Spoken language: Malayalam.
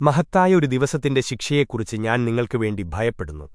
മഹത്തായ ഒരു ദിവസത്തിന്റെ ശിക്ഷയെക്കുറിച്ച് ഞാൻ നിങ്ങൾക്കു വേണ്ടി ഭയപ്പെടുന്നു